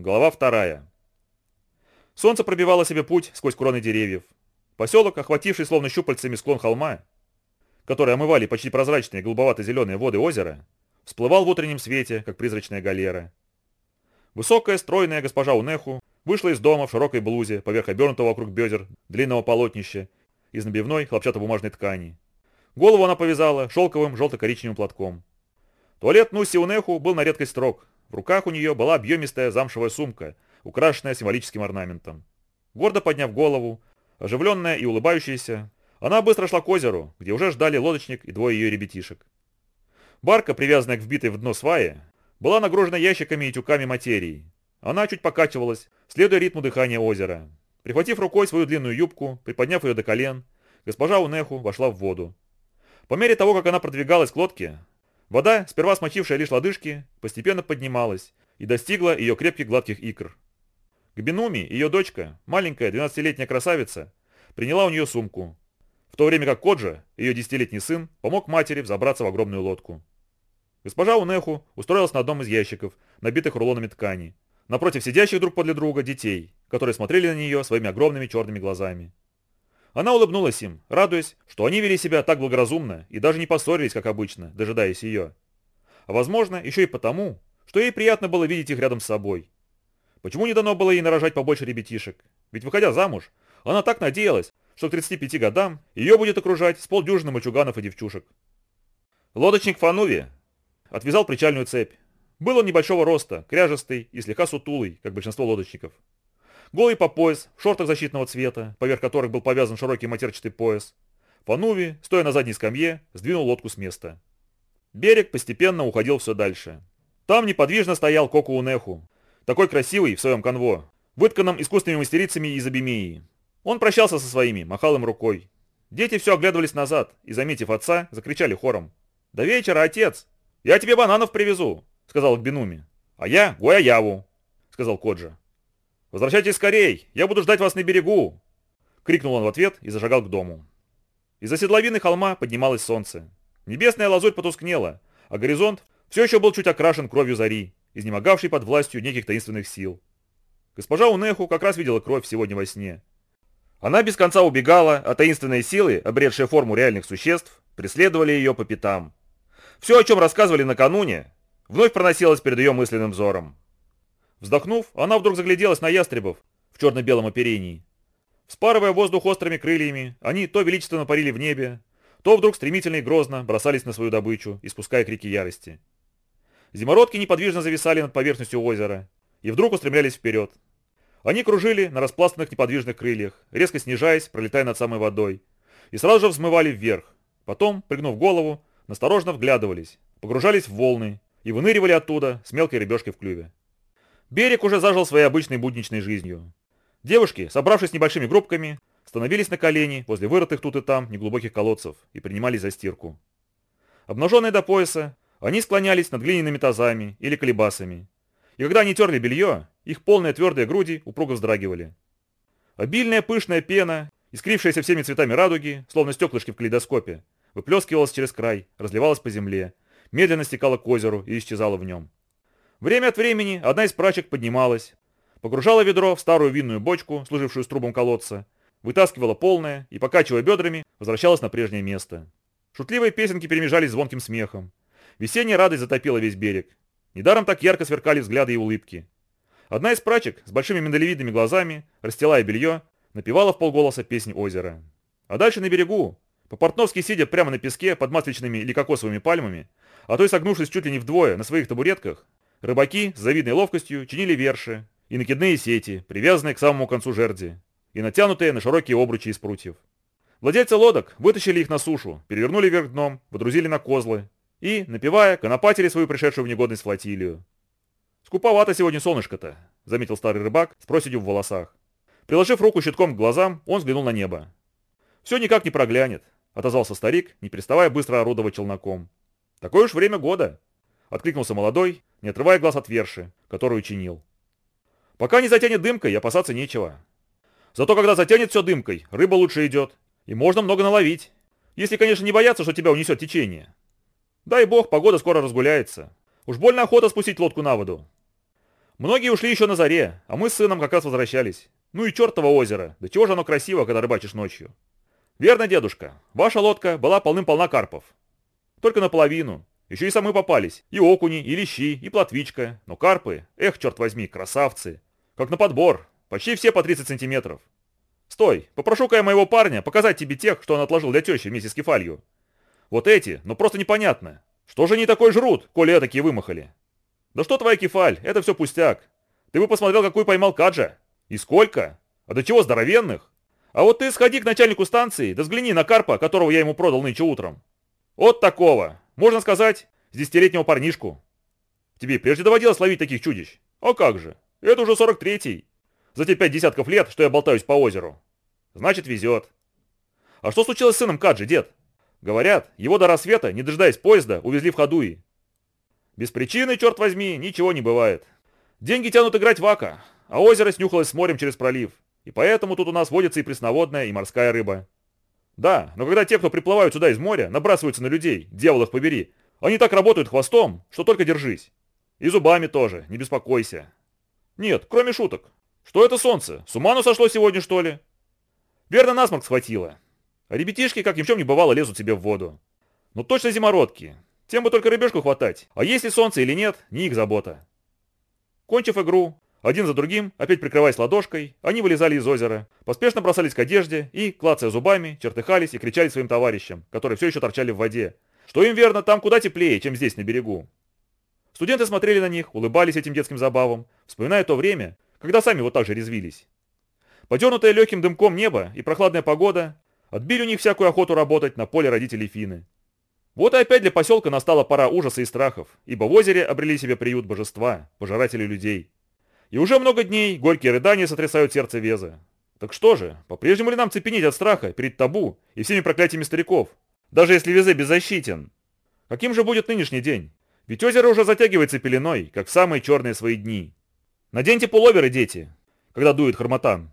Глава вторая. Солнце пробивало себе путь сквозь кроны деревьев. Поселок, охвативший словно щупальцами склон холма, который омывали почти прозрачные голубовато-зеленые воды озера, всплывал в утреннем свете, как призрачная галера. Высокая, стройная госпожа Унеху вышла из дома в широкой блузе, поверх обернутого вокруг бедер длинного полотнища из набивной хлопчатобумажной ткани. Голову она повязала шелковым желто-коричневым платком. Туалет Нуси Унеху был на редкость строг. В руках у нее была объемистая замшевая сумка, украшенная символическим орнаментом. Гордо подняв голову, оживленная и улыбающаяся, она быстро шла к озеру, где уже ждали лодочник и двое ее ребятишек. Барка, привязанная к вбитой в дно свае, была нагружена ящиками и тюками материи. Она чуть покачивалась, следуя ритму дыхания озера. Прихватив рукой свою длинную юбку, приподняв ее до колен, госпожа Унеху вошла в воду. По мере того, как она продвигалась к лодке, вода, сперва смочившая лишь лодыжки, постепенно поднималась и достигла ее крепких гладких икр. Гбинуми, ее дочка, маленькая 12-летняя красавица, приняла у нее сумку, в то время как Коджа, ее десятилетний сын, помог матери взобраться в огромную лодку. Госпожа Унеху устроилась на одном из ящиков, набитых рулонами ткани, напротив сидящих друг подле друга детей, которые смотрели на нее своими огромными черными глазами. Она улыбнулась им, радуясь, что они вели себя так благоразумно и даже не поссорились, как обычно, дожидаясь ее. А возможно, еще и потому, что ей приятно было видеть их рядом с собой. Почему не дано было ей нарожать побольше ребятишек? Ведь выходя замуж, она так надеялась, что к 35 годам ее будет окружать с полдюжины мальчуганов и девчушек. Лодочник Фануви отвязал причальную цепь. Был он небольшого роста, кряжестый и слегка сутулый, как большинство лодочников. Голый по пояс, в шортах защитного цвета, поверх которых был повязан широкий матерчатый пояс. Фануви, стоя на задней скамье, сдвинул лодку с места. Берег постепенно уходил все дальше. Там неподвижно стоял Коку Унеху, такой красивый в своем конво, вытканном искусственными мастерицами из Абимеи. Он прощался со своими, махал им рукой. Дети все оглядывались назад и, заметив отца, закричали хором. «До вечера, отец!» «Я тебе бананов привезу», — сказал Гбинуми. «А я Гуаяву», — сказал Коджа. «Возвращайтесь скорей, я буду ждать вас на берегу!» Крикнул он в ответ и зажигал к дому. Из-за седловины холма поднималось солнце. Небесная лазурь потускнела, а горизонт все еще был чуть окрашен кровью зари, изнемогавшей под властью неких таинственных сил. Госпожа Унеху как раз видела кровь сегодня во сне. Она без конца убегала, а таинственные силы, обретшие форму реальных существ, преследовали ее по пятам. Все, о чем рассказывали накануне, вновь проносилось перед ее мысленным взором. Вздохнув, она вдруг загляделась на ястребов в черно-белом оперении. Вспарывая воздух острыми крыльями, они то величественно парили в небе, то вдруг стремительно и грозно бросались на свою добычу, испуская крики ярости. Зимородки неподвижно зависали над поверхностью озера и вдруг устремлялись вперед. Они кружили на распластанных неподвижных крыльях, резко снижаясь, пролетая над самой водой, и сразу же взмывали вверх. Потом, пригнув голову, насторожно вглядывались, погружались в волны и выныривали оттуда с мелкой рыбешкой в клюве. Берег уже зажил своей обычной будничной жизнью. Девушки, собравшись небольшими группками, становились на колени возле вырытых тут и там неглубоких колодцев и принимались за стирку. Обнаженные до пояса, они склонялись над глиняными тазами или колебасами. И когда они терли белье, их полные твердые груди упруго вздрагивали. Обильная пышная пена, искрившаяся всеми цветами радуги, словно стеклышки в калейдоскопе, выплескивалась через край, разливалась по земле, медленно стекала к озеру и исчезала в нем. Время от времени одна из прачек поднималась, погружала ведро в старую винную бочку, служившую струбом колодца, вытаскивала полное и, покачивая бедрами, возвращалась на прежнее место. Шутливые песенки перемежались звонким смехом. Весенняя радость затопила весь берег. Недаром так ярко сверкали взгляды и улыбки. Одна из прачек с большими миндалевидными глазами, расстилая белье, напевала в полголоса песнь озера. А дальше на берегу, по-портновски сидя прямо на песке под масличными или кокосовыми пальмами, а то и согнувшись чуть ли не вдвое на своих табуретках, рыбаки с завидной ловкостью чинили верши и накидные сети, привязанные к самому концу жерди, и натянутые на широкие обручи из прутьев. Владельцы лодок вытащили их на сушу, перевернули вверх дном, водрузили на козлы и, напивая, конопатили свою пришедшую в негодность флотилию. «Скуповато сегодня солнышко-то», — заметил старый рыбак с проседью в волосах. Приложив руку щитком к глазам, он взглянул на небо. «Все никак не проглянет», — отозвался старик, не переставая быстро орудовать челноком. «Такое уж время года», — откликнулся молодой, не отрывая глаз от верши, которую чинил. «Пока не затянет дымкой, опасаться нечего. Зато когда затянет все дымкой, рыба лучше идет, и можно много наловить, если, конечно, не бояться, что тебя унесет течение. Дай бог, погода скоро разгуляется. Уж больно охота спустить лодку на воду». Многие ушли еще на заре, а мы с сыном как раз возвращались. Ну и чертово озеро, да чего же оно красиво, когда рыбачишь ночью. Верно, дедушка, ваша лодка была полным-полна карпов. Только наполовину. Еще и самы попались. И окуни, и лещи, и плотвичка. Но карпы, эх, черт возьми, красавцы. Как на подбор, почти все по 30 сантиметров. Стой, попрошу-ка я моего парня показать тебе тех, что он отложил для тещи вместе с кефалью. Вот эти, ну просто непонятно. Что же они такой жрут, коли такие вымахали? Да что твоя кефаль, это все пустяк. Ты бы посмотрел, какую поймал Каджа. И сколько? А до чего здоровенных? А вот ты сходи к начальнику станции, да взгляни на карпа, которого я ему продал нынче утром. Вот такого. Можно сказать, с десятилетнего парнишку. Тебе прежде доводилось ловить таких чудищ? А как же? Это уже 43-й. За те пять десятков лет, что я болтаюсь по озеру. Значит, везет. А что случилось с сыном Каджи, дед? Говорят, его до рассвета, не дожидаясь поезда, увезли в Хадуи. Без причины, черт возьми, ничего не бывает. Деньги тянут играть в Ака, а озеро снюхалось с морем через пролив. И поэтому тут у нас водится и пресноводная, и морская рыба. Да, но когда те, кто приплывают сюда из моря, набрасываются на людей, дьявол их побери, они так работают хвостом, что только держись. И зубами тоже, не беспокойся. Нет, кроме шуток. Что это солнце? С ума оно сошло сегодня, что ли? Верно, насморк схватило. А ребятишки, как ни в чем не бывало, лезут себе в воду. Ну точно зимородки. Тем бы только рыбешку хватать. А есть ли солнце или нет, не их забота. Кончив игру, один за другим, опять прикрываясь ладошкой, они вылезали из озера, поспешно бросались к одежде и, клацая зубами, чертыхались и кричали своим товарищам, которые все еще торчали в воде, что им верно там куда теплее, чем здесь на берегу. Студенты смотрели на них, улыбались этим детским забавам, вспоминая то время, когда сами вот так же резвились. Подернутое легким дымком небо и прохладная погода отбили у них всякую охоту работать на поле родителей Фины. Вот и опять для поселка настала пора ужаса и страхов, ибо в озере обрели себе приют божества, пожиратели людей. И уже много дней горькие рыдания сотрясают сердце Веза. Так что же, по-прежнему ли нам цепенеть от страха перед табу и всеми проклятиями стариков, даже если Везе беззащитен? Каким же будет нынешний день? Ведь озеро уже затягивается пеленой, как в самые черные свои дни. Наденьте пуловеры, дети, когда дует харматан.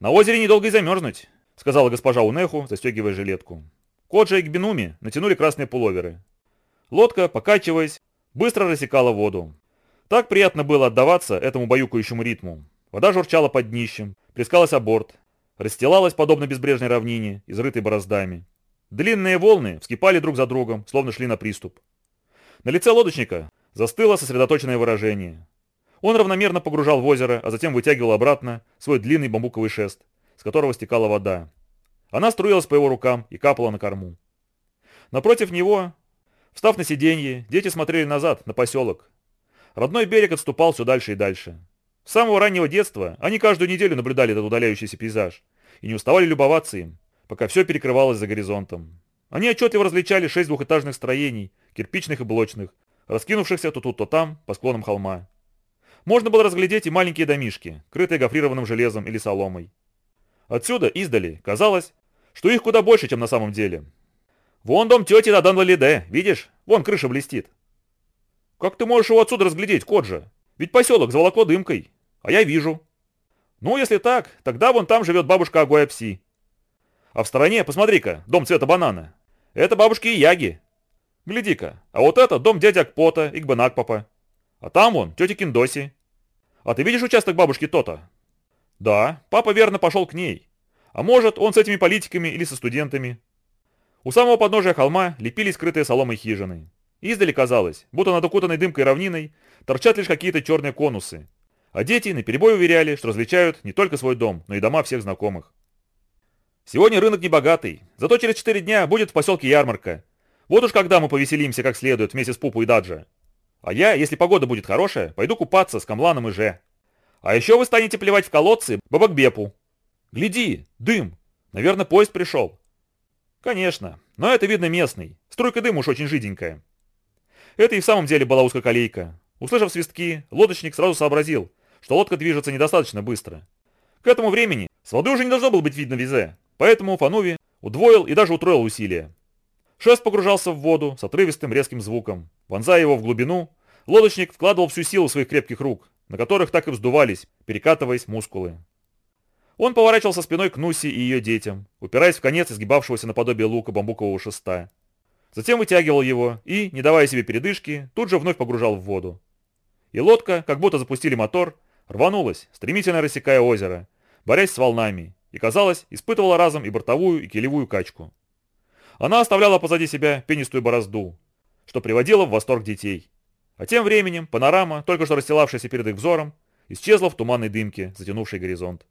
На озере недолго и замерзнуть, сказала госпожа Унеху, застегивая жилетку. Коджа и Гбинуми натянули красные пуловеры. Лодка, покачиваясь, быстро рассекала воду. Так приятно было отдаваться этому баюкающему ритму. Вода журчала под днищем, плескалась о борт, расстилалась подобно безбрежной равнине, изрытой бороздами. Длинные волны вскипали друг за другом, словно шли на приступ. На лице лодочника застыло сосредоточенное выражение. Он равномерно погружал в озеро, а затем вытягивал обратно свой длинный бамбуковый шест, с которого стекала вода. Она струилась по его рукам и капала на корму. Напротив него, встав на сиденье, дети смотрели назад, на поселок. Родной берег отступал все дальше и дальше. С самого раннего детства они каждую неделю наблюдали этот удаляющийся пейзаж и не уставали любоваться им, пока все перекрывалось за горизонтом. Они отчетливо различали шесть двухэтажных строений, кирпичных и блочных, раскинувшихся то тут, то там, по склонам холма. Можно было разглядеть и маленькие домишки, крытые гофрированным железом или соломой. Отсюда, издали, казалось, что их куда больше, чем на самом деле. Вон дом тети Дадан Лалиде, видишь? Вон крыша блестит. Как ты можешь его отсюда разглядеть, Коджа? Ведь поселок заволокло дымкой. А я вижу. Ну, если так, тогда вон там живет бабушка Агуэпси. А в стороне, посмотри-ка, дом цвета банана. Это бабушки Яги. Гляди-ка, а вот это дом дяди Акпота и Гбанакпапа. А там вон тетя Киндоси. А ты видишь участок бабушки Тота? Да, папа верно пошел к ней. А может, он с этими политиками или со студентами. У самого подножия холма лепились скрытые соломой хижины. Издали казалось, будто над окутанной дымкой равниной торчат лишь какие-то черные конусы. А дети наперебой уверяли, что различают не только свой дом, но и дома всех знакомых. Сегодня рынок небогатый, зато через четыре дня будет в поселке ярмарка. Вот уж когда мы повеселимся как следует вместе с Пупу и Даджа. А я, если погода будет хорошая, пойду купаться с Камланом и Же. А еще вы станете плевать в колодцы Бабакбепу. Гляди, дым. Наверное, поезд пришел. Конечно, но это видно местный. Струйка дыма уж очень жиденькая. Это и в самом деле была узкоколейка. Услышав свистки, лодочник сразу сообразил, что лодка движется недостаточно быстро. К этому времени с воды уже не должно было быть видно визе, Поэтому Фануви удвоил и даже утроил усилия. Шест погружался в воду с отрывистым резким звуком. Вонзая его в глубину, лодочник вкладывал всю силу своих крепких рук, на которых так и вздувались, перекатываясь мускулы. Он поворачивался спиной к Нуси и ее детям, упираясь в конец изгибавшегося наподобие лука бамбукового шеста. Затем вытягивал его и, не давая себе передышки, тут же вновь погружал в воду. и лодка, как будто запустили мотор, рванулась, стремительно рассекая озеро, борясь с волнами, и, казалось, испытывала разом и бортовую, и килевую качку. Она оставляла позади себя пенистую борозду, что приводило в восторг детей. А тем временем панорама, только что расстилавшаяся перед их взором, исчезла в туманной дымке, затянувшей горизонт.